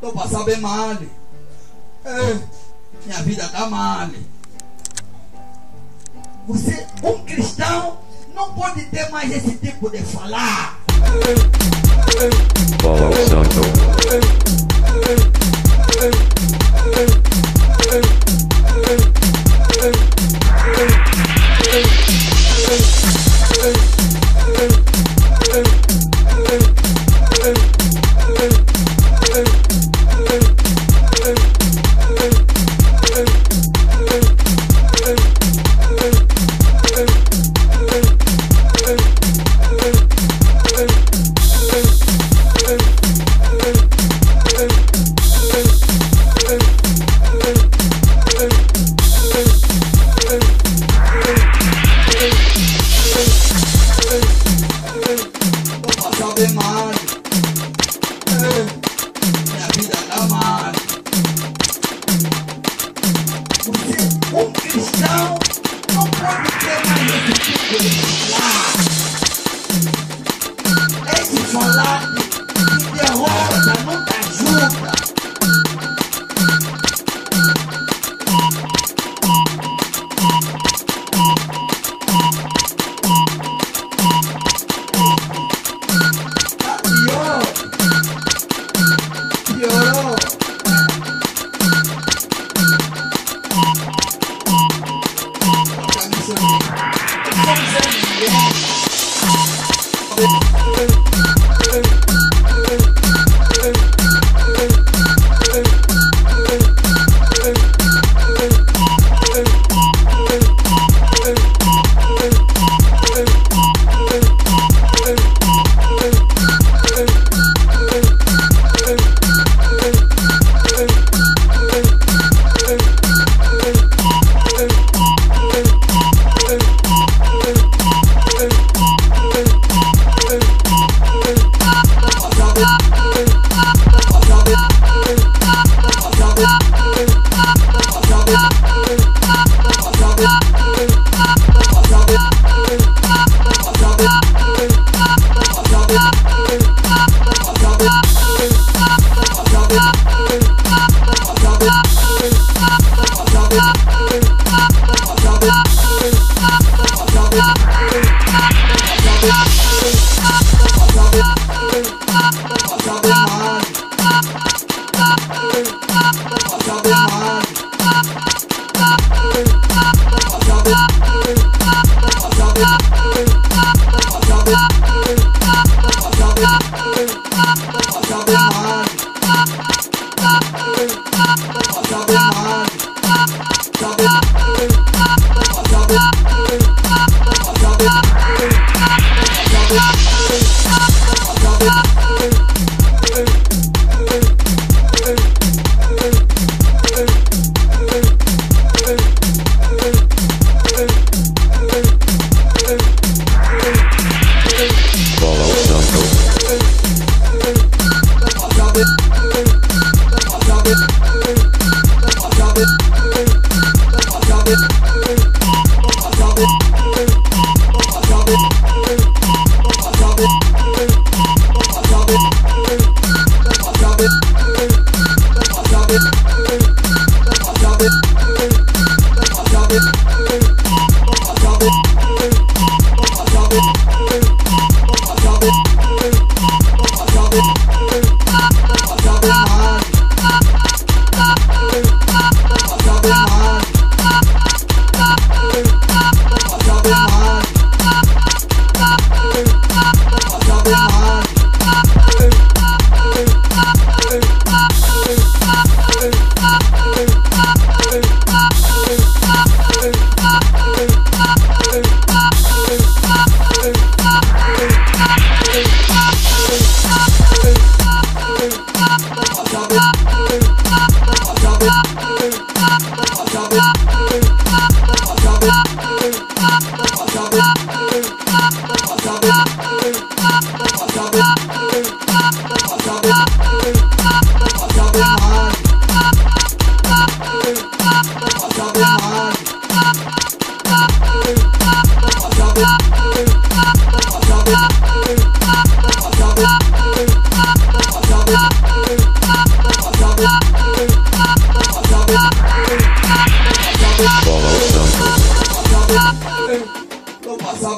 Tô passando bem mal. É, minha vida tá mal. Você, um cristão, não pode ter mais esse tipo de falar. Follow Santo. Esse falar de derrota não te ajuda. Piorou. Toca nisso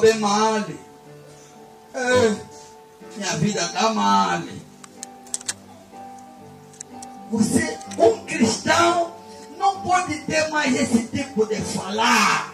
bem mal. É, minha vida está mal. Você, um cristão, não pode ter mais esse tipo de falar.